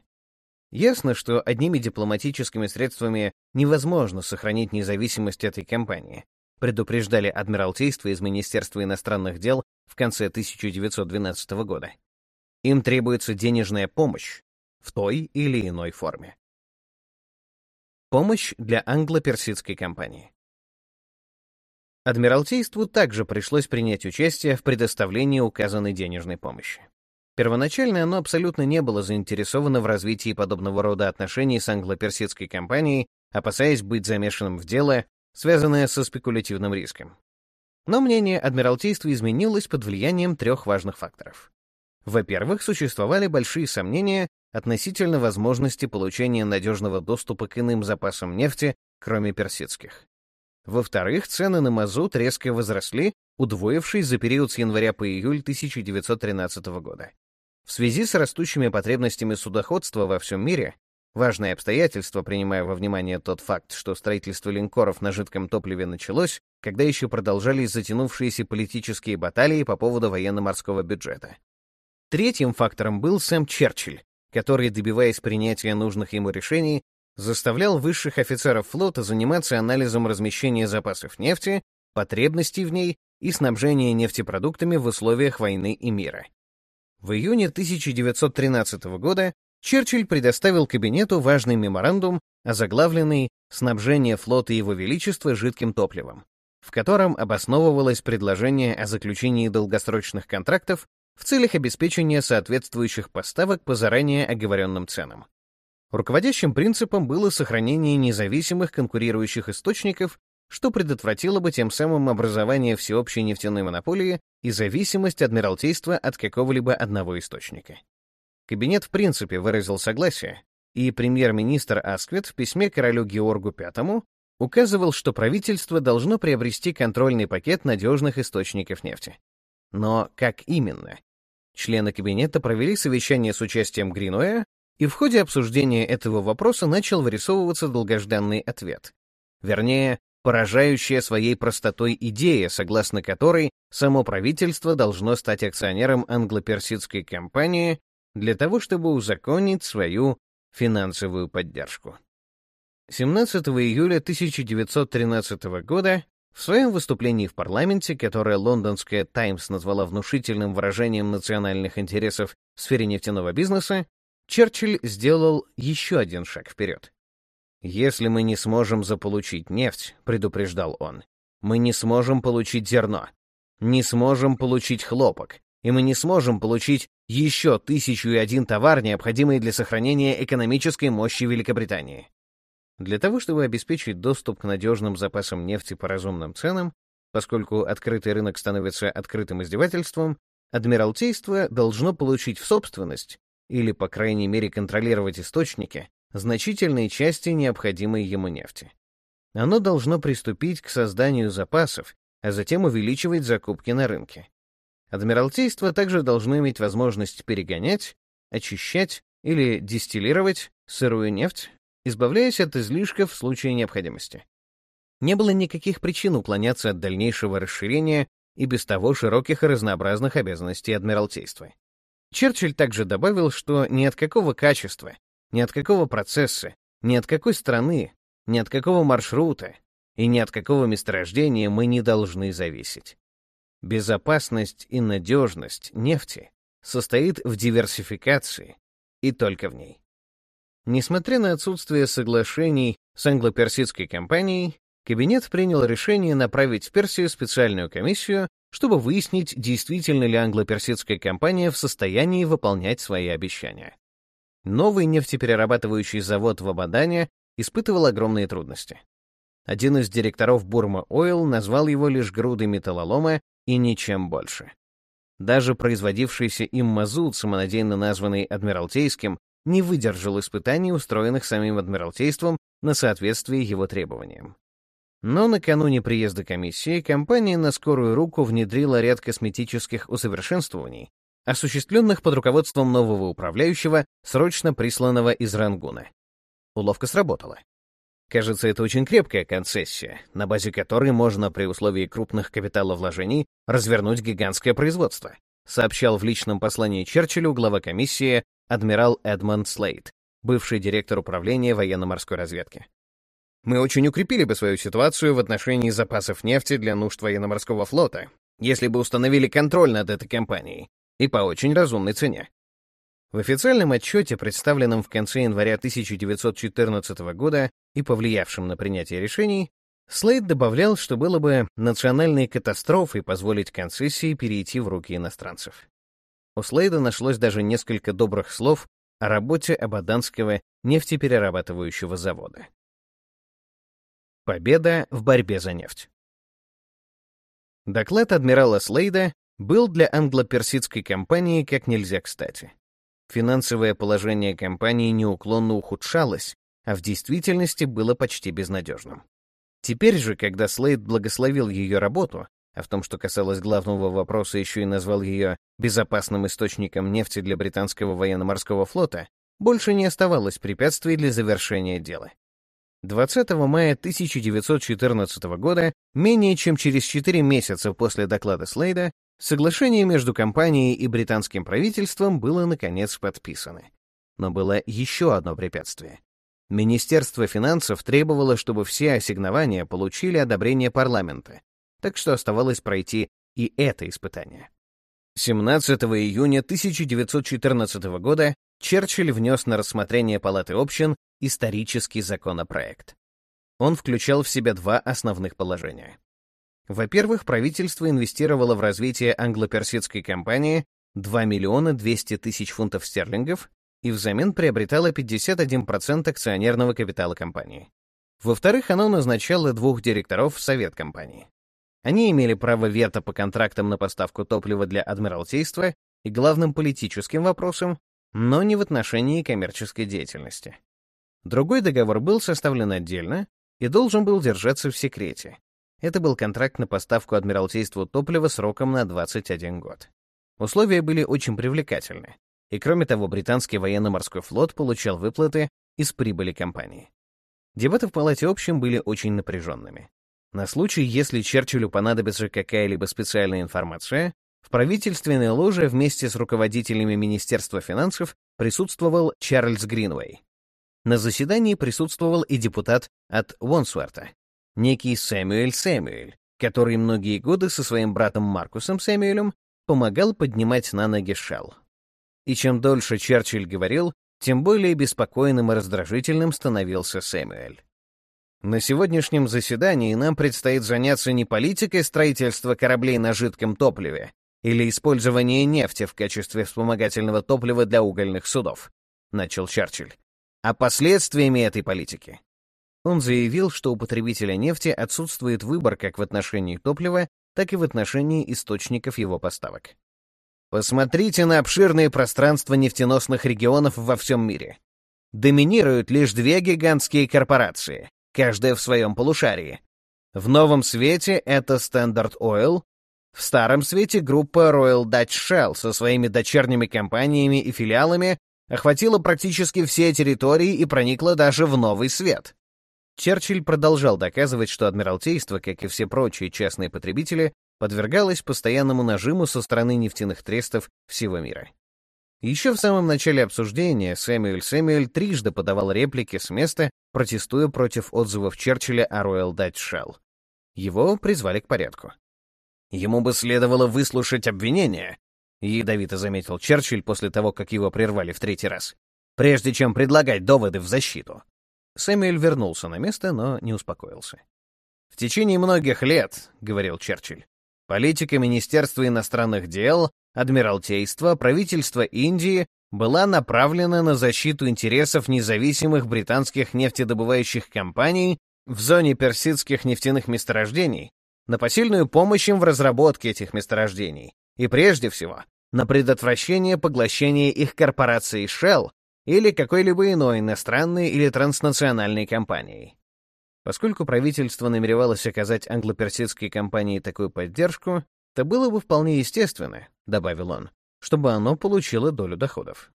Ясно, что одними дипломатическими средствами невозможно сохранить независимость этой компании, предупреждали Адмиралтейство из Министерства иностранных дел в конце 1912 года. Им требуется денежная помощь в той или иной форме. Помощь для англо-персидской компании. Адмиралтейству также пришлось принять участие в предоставлении указанной денежной помощи. Первоначально оно абсолютно не было заинтересовано в развитии подобного рода отношений с англо-персидской компанией, опасаясь быть замешанным в дело, связанное со спекулятивным риском. Но мнение Адмиралтейства изменилось под влиянием трех важных факторов. Во-первых, существовали большие сомнения относительно возможности получения надежного доступа к иным запасам нефти, кроме персидских. Во-вторых, цены на мазут резко возросли, удвоившись за период с января по июль 1913 года. В связи с растущими потребностями судоходства во всем мире, важное обстоятельство, принимая во внимание тот факт, что строительство линкоров на жидком топливе началось, когда еще продолжались затянувшиеся политические баталии по поводу военно-морского бюджета. Третьим фактором был Сэм Черчилль, который, добиваясь принятия нужных ему решений, заставлял высших офицеров флота заниматься анализом размещения запасов нефти, потребностей в ней и снабжения нефтепродуктами в условиях войны и мира. В июне 1913 года Черчилль предоставил кабинету важный меморандум, озаглавленный «Снабжение флота Его Величества жидким топливом», в котором обосновывалось предложение о заключении долгосрочных контрактов в целях обеспечения соответствующих поставок по заранее оговоренным ценам. Руководящим принципом было сохранение независимых конкурирующих источников, что предотвратило бы тем самым образование всеобщей нефтяной монополии и зависимость Адмиралтейства от какого-либо одного источника. Кабинет в принципе выразил согласие, и премьер-министр Асквит в письме королю Георгу V указывал, что правительство должно приобрести контрольный пакет надежных источников нефти. Но как именно? Члены кабинета провели совещание с участием Гринуэя, и в ходе обсуждения этого вопроса начал вырисовываться долгожданный ответ. Вернее, поражающая своей простотой идея, согласно которой само правительство должно стать акционером англо-персидской компании для того, чтобы узаконить свою финансовую поддержку. 17 июля 1913 года в своем выступлении в парламенте, которое лондонская «Таймс» назвала внушительным выражением национальных интересов в сфере нефтяного бизнеса, Черчилль сделал еще один шаг вперед. «Если мы не сможем заполучить нефть», — предупреждал он, — «мы не сможем получить зерно, не сможем получить хлопок, и мы не сможем получить еще тысячу и один товар, необходимый для сохранения экономической мощи Великобритании». Для того, чтобы обеспечить доступ к надежным запасам нефти по разумным ценам, поскольку открытый рынок становится открытым издевательством, Адмиралтейство должно получить в собственность или, по крайней мере, контролировать источники, значительной части необходимой ему нефти. Оно должно приступить к созданию запасов, а затем увеличивать закупки на рынке. Адмиралтейство также должно иметь возможность перегонять, очищать или дистиллировать сырую нефть, избавляясь от излишков в случае необходимости. Не было никаких причин уклоняться от дальнейшего расширения и без того широких и разнообразных обязанностей Адмиралтейства. Черчилль также добавил, что ни от какого качества, ни от какого процесса, ни от какой страны, ни от какого маршрута и ни от какого месторождения мы не должны зависеть. Безопасность и надежность нефти состоит в диверсификации, и только в ней. Несмотря на отсутствие соглашений с англо-персидской компанией, кабинет принял решение направить в Персию специальную комиссию, чтобы выяснить, действительно ли англо-персидская компания в состоянии выполнять свои обещания. Новый нефтеперерабатывающий завод в Абадане испытывал огромные трудности. Один из директоров Бурма Ойл назвал его лишь грудой металлолома и ничем больше. Даже производившийся им мазут, самонадеянно названный Адмиралтейским, не выдержал испытаний, устроенных самим Адмиралтейством на соответствие его требованиям. Но накануне приезда комиссии компания на скорую руку внедрила ряд косметических усовершенствований, осуществленных под руководством нового управляющего, срочно присланного из Рангуна. Уловка сработала. Кажется, это очень крепкая концессия, на базе которой можно при условии крупных капиталовложений развернуть гигантское производство, сообщал в личном послании Черчиллю глава комиссии адмирал Эдмонд Слейд, бывший директор управления военно-морской разведки. Мы очень укрепили бы свою ситуацию в отношении запасов нефти для нужд военно-морского флота, если бы установили контроль над этой компанией, и по очень разумной цене. В официальном отчете, представленном в конце января 1914 года и повлиявшем на принятие решений, Слейд добавлял, что было бы национальной катастрофой позволить концессии перейти в руки иностранцев. У Слейда нашлось даже несколько добрых слов о работе Абаданского нефтеперерабатывающего завода. Победа в борьбе за нефть. Доклад адмирала Слейда был для англо-персидской компании как нельзя кстати. Финансовое положение компании неуклонно ухудшалось, а в действительности было почти безнадежным. Теперь же, когда Слейд благословил ее работу, а в том, что касалось главного вопроса, еще и назвал ее безопасным источником нефти для британского военно-морского флота, больше не оставалось препятствий для завершения дела. 20 мая 1914 года, менее чем через 4 месяца после доклада Слейда, Соглашение между компанией и британским правительством было, наконец, подписано. Но было еще одно препятствие. Министерство финансов требовало, чтобы все ассигнования получили одобрение парламента, так что оставалось пройти и это испытание. 17 июня 1914 года Черчилль внес на рассмотрение Палаты общин исторический законопроект. Он включал в себя два основных положения. Во-первых, правительство инвестировало в развитие англо-персидской компании 2 миллиона 200 тысяч фунтов стерлингов и взамен приобретало 51% акционерного капитала компании. Во-вторых, оно назначало двух директоров в совет компании. Они имели право вето по контрактам на поставку топлива для Адмиралтейства и главным политическим вопросам, но не в отношении коммерческой деятельности. Другой договор был составлен отдельно и должен был держаться в секрете, это был контракт на поставку Адмиралтейству топлива сроком на 21 год. Условия были очень привлекательны, и кроме того, британский военно-морской флот получал выплаты из прибыли компании. Дебаты в Палате общем были очень напряженными. На случай, если Черчиллю понадобится какая-либо специальная информация, в правительственной ложе вместе с руководителями Министерства финансов присутствовал Чарльз Гринвей. На заседании присутствовал и депутат от Уонсуэрта, некий Сэмюэль Сэмюэль, который многие годы со своим братом Маркусом Сэмюэлем помогал поднимать на ноги Шелл. И чем дольше Черчилль говорил, тем более беспокойным и раздражительным становился Сэмюэль. На сегодняшнем заседании нам предстоит заняться не политикой строительства кораблей на жидком топливе или использования нефти в качестве вспомогательного топлива для угольных судов, начал Черчилль, а последствиями этой политики. Он заявил, что у потребителя нефти отсутствует выбор как в отношении топлива, так и в отношении источников его поставок. Посмотрите на обширные пространства нефтеносных регионов во всем мире. Доминируют лишь две гигантские корпорации, каждая в своем полушарии. В новом свете это Standard Oil, в старом свете группа Royal Dutch Shell со своими дочерними компаниями и филиалами охватила практически все территории и проникла даже в новый свет. Черчилль продолжал доказывать, что Адмиралтейство, как и все прочие частные потребители, подвергалось постоянному нажиму со стороны нефтяных трестов всего мира. Еще в самом начале обсуждения Сэмюэль Сэмюэль трижды подавал реплики с места, протестуя против отзывов Черчилля о Royal Dutch Shell. Его призвали к порядку. Ему бы следовало выслушать обвинения. ядовито заметил Черчилль после того, как его прервали в третий раз, прежде чем предлагать доводы в защиту. Сэмюэль вернулся на место, но не успокоился. «В течение многих лет, — говорил Черчилль, — политика Министерства иностранных дел, Адмиралтейства, правительства Индии была направлена на защиту интересов независимых британских нефтедобывающих компаний в зоне персидских нефтяных месторождений, на посильную помощь им в разработке этих месторождений и, прежде всего, на предотвращение поглощения их корпорацией Shell или какой-либо иной иностранной или транснациональной компанией. Поскольку правительство намеревалось оказать англо-персидской компании такую поддержку, то было бы вполне естественно, добавил он, чтобы оно получило долю доходов.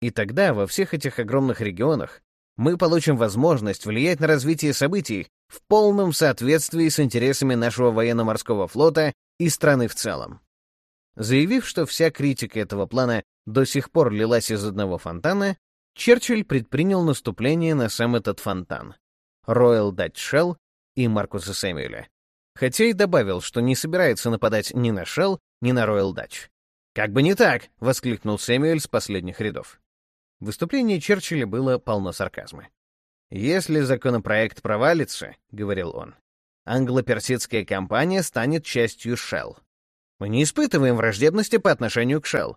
И тогда во всех этих огромных регионах мы получим возможность влиять на развитие событий в полном соответствии с интересами нашего военно-морского флота и страны в целом. Заявив, что вся критика этого плана до сих пор лилась из одного фонтана, Черчилль предпринял наступление на сам этот фонтан — Royal Dutch Shell и Маркуса Сэмюэля, хотя и добавил, что не собирается нападать ни на Shell, ни на Royal Dutch. «Как бы не так!» — воскликнул Сэмюэль с последних рядов. Выступление Черчилля было полно сарказма. «Если законопроект провалится, — говорил он, — англо-персидская компания станет частью Shell. Мы не испытываем враждебности по отношению к Shell.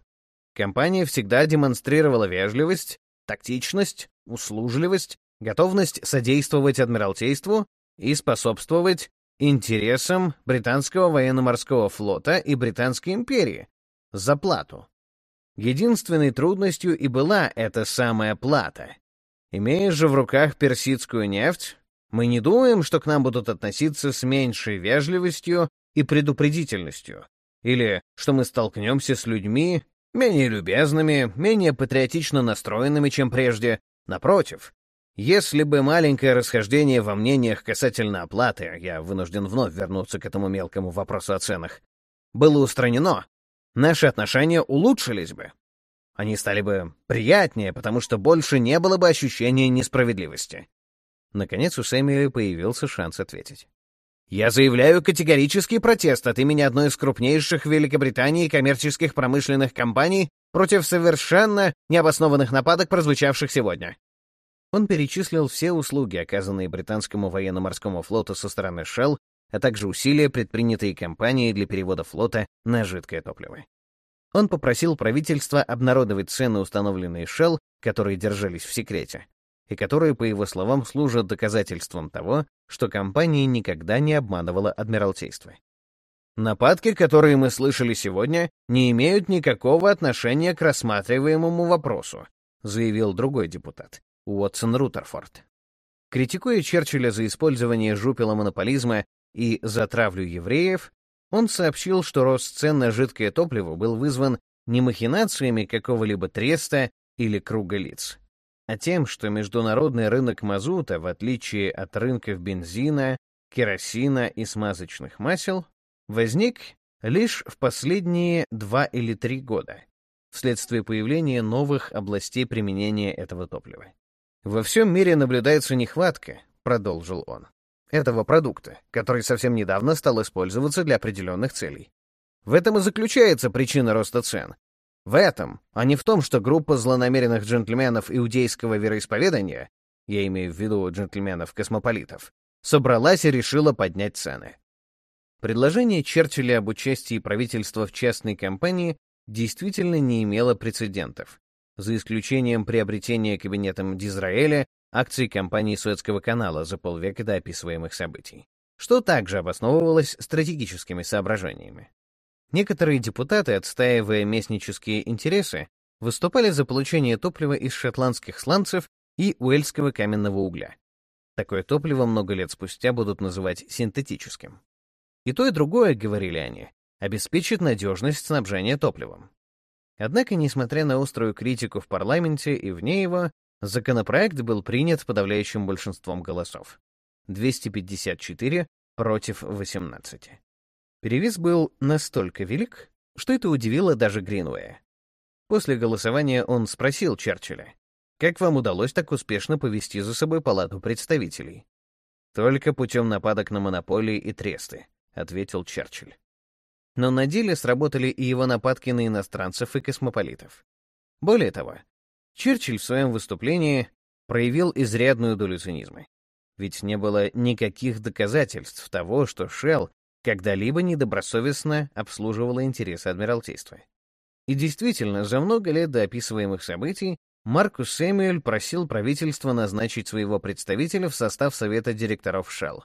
Компания всегда демонстрировала вежливость, тактичность, услужливость, готовность содействовать Адмиралтейству и способствовать интересам британского военно-морского флота и Британской империи за плату. Единственной трудностью и была эта самая плата. Имея же в руках персидскую нефть, мы не думаем, что к нам будут относиться с меньшей вежливостью и предупредительностью, или что мы столкнемся с людьми менее любезными, менее патриотично настроенными, чем прежде. Напротив, если бы маленькое расхождение во мнениях касательно оплаты, я вынужден вновь вернуться к этому мелкому вопросу о ценах, было устранено, наши отношения улучшились бы. Они стали бы приятнее, потому что больше не было бы ощущения несправедливости. Наконец у Сэмюэля появился шанс ответить. «Я заявляю категорический протест от имени одной из крупнейших в Великобритании коммерческих промышленных компаний против совершенно необоснованных нападок, прозвучавших сегодня». Он перечислил все услуги, оказанные британскому военно-морскому флоту со стороны Shell а также усилия, предпринятые компанией для перевода флота на жидкое топливо. Он попросил правительство обнародовать цены, установленные Shell, которые держались в секрете, и которые, по его словам, служат доказательством того, что компания никогда не обманывала Адмиралтейство. Нападки, которые мы слышали сегодня, не имеют никакого отношения к рассматриваемому вопросу, заявил другой депутат, Уотсон Рутерфорд. Критикуя Черчилля за использование жупела монополизма и за травлю евреев, он сообщил, что рост цен на жидкое топливо был вызван не махинациями какого-либо треста или круга лиц, а тем, что международный рынок мазута, в отличие от рынков бензина, керосина и смазочных масел, возник лишь в последние два или три года, вследствие появления новых областей применения этого топлива. «Во всем мире наблюдается нехватка», — продолжил он, этого продукта, который совсем недавно стал использоваться для определенных целей. В этом и заключается причина роста цен. В этом, а не в том, что группа злонамеренных джентльменов иудейского вероисповедания, я имею в виду джентльменов-космополитов, собралась и решила поднять цены. Предложение Черчилля об участии правительства в частной компании действительно не имело прецедентов, за исключением приобретения кабинетом Дизраэля акций компании Суэцкого канала за полвека до описываемых событий, что также обосновывалось стратегическими соображениями. Некоторые депутаты, отстаивая местнические интересы, выступали за получение топлива из шотландских сланцев и уэльского каменного угля. Такое топливо много лет спустя будут называть синтетическим. И то, и другое, говорили они, обеспечит надежность снабжения топливом. Однако, несмотря на острую критику в парламенте и вне его, Законопроект был принят подавляющим большинством голосов. 254 против 18. Перевес был настолько велик, что это удивило даже Гринуэя. После голосования он спросил Черчилля, «Как вам удалось так успешно повести за собой палату представителей?» «Только путем нападок на монополии и тресты», — ответил Черчилль. но на деле сработали и его нападки на иностранцев и космополитов. Более того, Черчилль в своем выступлении проявил изрядную долю цинизма. Ведь не было никаких доказательств того, что Шелл когда-либо недобросовестно обслуживала интересы Адмиралтейства. И действительно, за много лет до описываемых событий Маркус Сэмюэль просил правительство назначить своего представителя в состав Совета директоров Shell.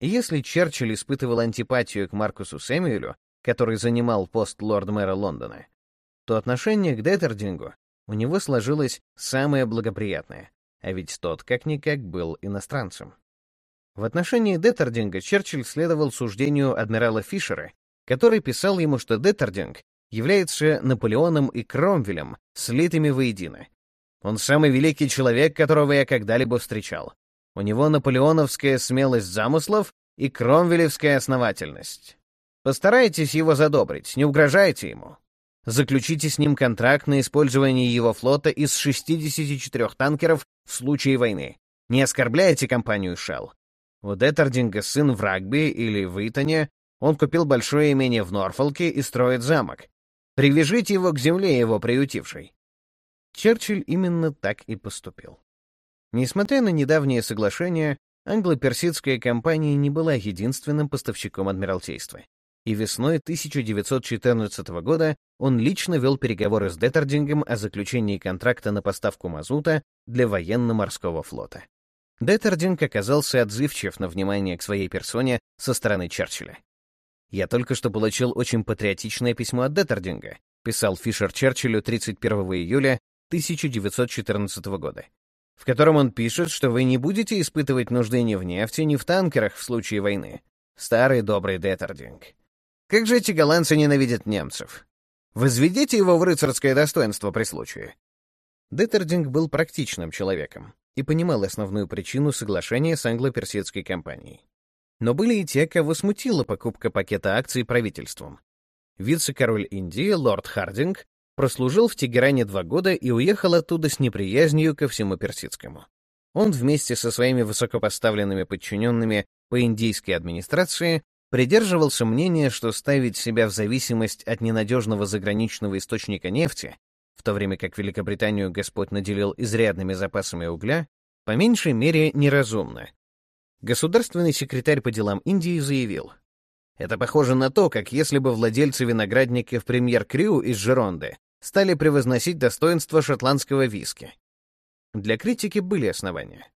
И если Черчилль испытывал антипатию к Маркусу Сэмюэлю, который занимал пост лорд-мэра Лондона, то отношение к Деттердингу у него сложилось самое благоприятное, а ведь тот как-никак был иностранцем. В отношении Деттердинга Черчилль следовал суждению адмирала Фишера, который писал ему, что Деттердинг является Наполеоном и Кромвелем, слитыми воедино. Он самый великий человек, которого я когда-либо встречал. У него наполеоновская смелость замыслов и кромвелевская основательность. Постарайтесь его задобрить, не угрожайте ему. Заключите с ним контракт на использование его флота из 64 танкеров в случае войны. Не оскорбляйте компанию Shell. У Деттердинга сын в Рагби или в Итоне, он купил большое имение в Норфолке и строит замок. Привяжите его к земле, его приютившей. Черчилль именно так и поступил. Несмотря на недавнее соглашение, англо-персидская компания не была единственным поставщиком Адмиралтейства. И весной 1914 года он лично вел переговоры с Деттердингом о заключении контракта на поставку мазута для военно-морского флота. Деттердинг оказался отзывчив на внимание к своей персоне со стороны Черчилля. «Я только что получил очень патриотичное письмо от Деттердинга», писал Фишер Черчиллю 31 июля 1914 года, в котором он пишет, что вы не будете испытывать нужды ни в нефти, ни в танкерах в случае войны. Старый добрый Деттердинг. Как же эти голландцы ненавидят немцев? Возведите его в рыцарское достоинство при случае. Деттердинг был практичным человеком и понимал основную причину соглашения с англо-персидской компанией. Но были и те, кого смутила покупка пакета акций правительством. Вице-король Индии, лорд Хардинг, прослужил в Тегеране два года и уехал оттуда с неприязнью ко всему персидскому. Он вместе со своими высокопоставленными подчиненными по индийской администрации придерживался мнения, что ставить себя в зависимость от ненадежного заграничного источника нефти в то время как Великобританию Господь наделил изрядными запасами угля, по меньшей мере неразумно. Государственный секретарь по делам Индии заявил, «Это похоже на то, как если бы владельцы виноградника в премьер-крю из Жеронды стали превозносить достоинство шотландского виски». Для критики были основания.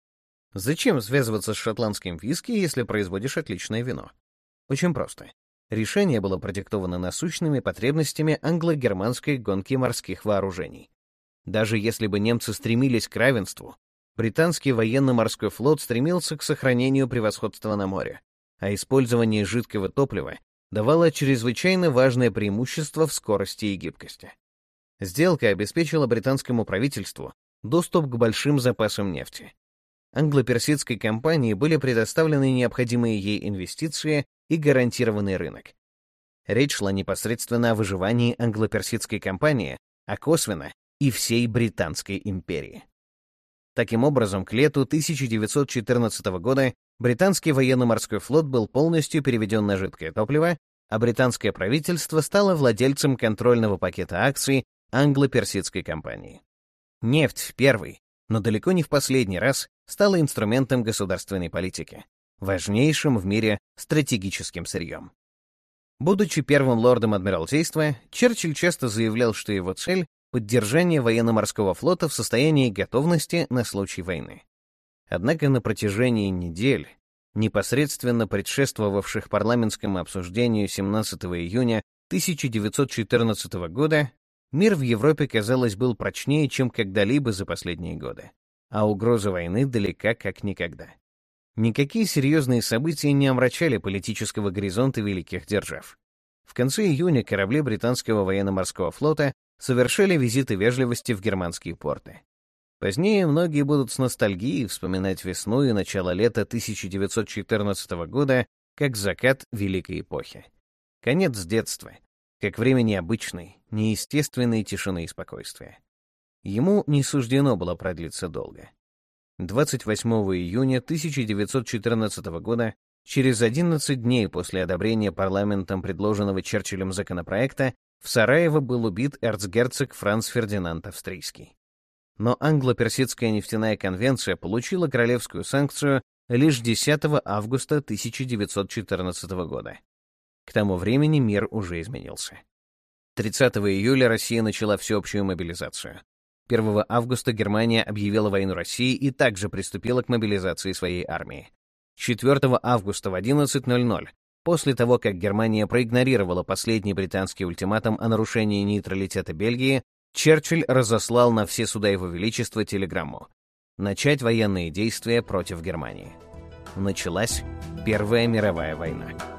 Зачем связываться с шотландским виски, если производишь отличное вино? Очень просто. Решение было продиктовано насущными потребностями англо-германской гонки морских вооружений. Даже если бы немцы стремились к равенству, британский военно-морской флот стремился к сохранению превосходства на море, а использование жидкого топлива давало чрезвычайно важное преимущество в скорости и гибкости. Сделка обеспечила британскому правительству доступ к большим запасам нефти. Англо-персидской компании были предоставлены необходимые ей инвестиции и гарантированный рынок. Речь шла непосредственно о выживании англо-персидской компании, а косвенно и всей Британской империи. Таким образом, к лету 1914 года британский военно-морской флот был полностью переведен на жидкое топливо, а британское правительство стало владельцем контрольного пакета акций англо-персидской компании. Нефть в первый, но далеко не в последний раз стала инструментом государственной политики важнейшим в мире стратегическим сырьем. Будучи первым лордом Адмиралтейства, Черчилль часто заявлял, что его цель — поддержание военно-морского флота в состоянии готовности на случай войны. Однако на протяжении недель, непосредственно предшествовавших парламентскому обсуждению 17 июня 1914 года, мир в Европе, казалось, был прочнее, чем когда-либо за последние годы, а угроза войны далека как никогда. Никакие серьезные события не омрачали политического горизонта великих держав. В конце июня корабли британского военно-морского флота совершили визиты вежливости в германские порты. Позднее многие будут с ностальгией вспоминать весну и начало лета 1914 года как закат великой эпохи. Конец детства, как времени обычной, неестественной тишины и спокойствия. Ему не суждено было продлиться долго. 28 июня 1914 года Через 11 дней после одобрения парламентом предложенного Черчиллем законопроекта в Сараево был убит эрцгерцог Франц Фердинанд Австрийский. Но англо-персидская нефтяная конвенция получила королевскую санкцию лишь 10 августа 1914 года. К тому времени мир уже изменился. 30 июля Россия начала всеобщую мобилизацию. 1 августа Германия объявила войну России и также приступила к мобилизации своей армии. 4 августа в 11.00, после того, как Германия проигнорировала последний британский ультиматум о нарушении нейтралитета Бельгии, Черчилль разослал на все суда Его Величества телеграмму начать военные действия против Германии. Началась Первая мировая война.